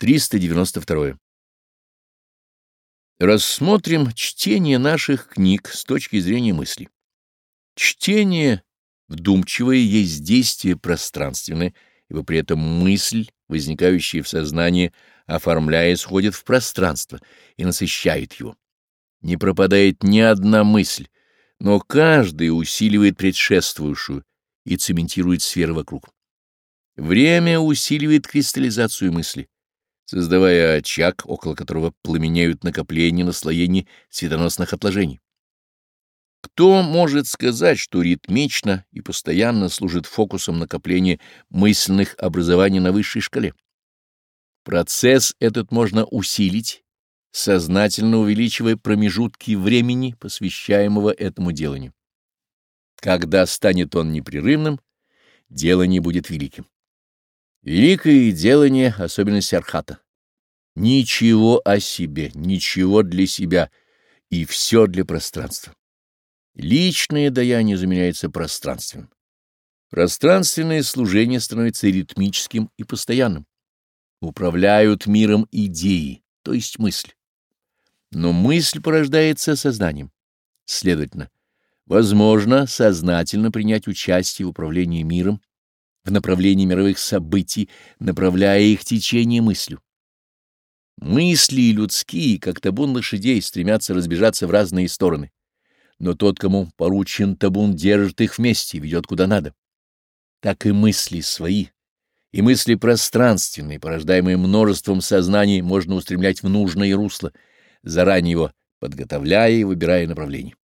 392. Рассмотрим чтение наших книг с точки зрения мысли. Чтение вдумчивое есть действие пространственное, ибо при этом мысль, возникающая в сознании, оформляя, сходит в пространство и насыщает его. Не пропадает ни одна мысль, но каждая усиливает предшествующую и цементирует сферу вокруг. Время усиливает кристаллизацию мысли создавая очаг, около которого пламенеют накопления наслоений светоносных отложений. Кто может сказать, что ритмично и постоянно служит фокусом накопления мысленных образований на высшей шкале? Процесс этот можно усилить, сознательно увеличивая промежутки времени, посвящаемого этому деланию. Когда станет он непрерывным, дело не будет великим. Великое делание, особенность Архата. Ничего о себе, ничего для себя и все для пространства. Личное даяние заменяется пространственным. Пространственное служение становится ритмическим и постоянным. Управляют миром идеи, то есть мысль. Но мысль порождается сознанием. Следовательно, возможно сознательно принять участие в управлении миром в направлении мировых событий, направляя их течение мыслью. Мысли людские, как табун лошадей, стремятся разбежаться в разные стороны. Но тот, кому поручен табун, держит их вместе и ведет куда надо. Так и мысли свои, и мысли пространственные, порождаемые множеством сознаний, можно устремлять в нужное русло, заранее его подготовляя и выбирая направление.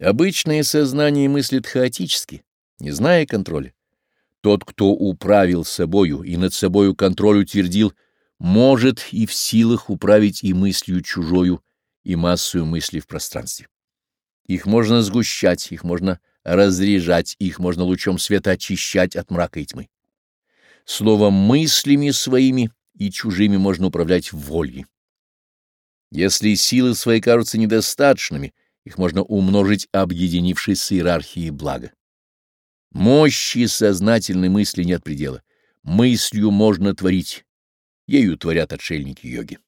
Обычное сознание мыслит хаотически, не зная контроля. Тот, кто управил собою и над собою контроль утвердил, может и в силах управить и мыслью чужою, и массою мыслей в пространстве. Их можно сгущать, их можно разряжать, их можно лучом света очищать от мрака и тьмы. Словом, мыслями своими и чужими можно управлять волей. Если силы свои кажутся недостаточными, их можно умножить, объединившись с иерархией блага. Мощи сознательной мысли нет предела. Мыслью можно творить. Ею творят отшельники йоги.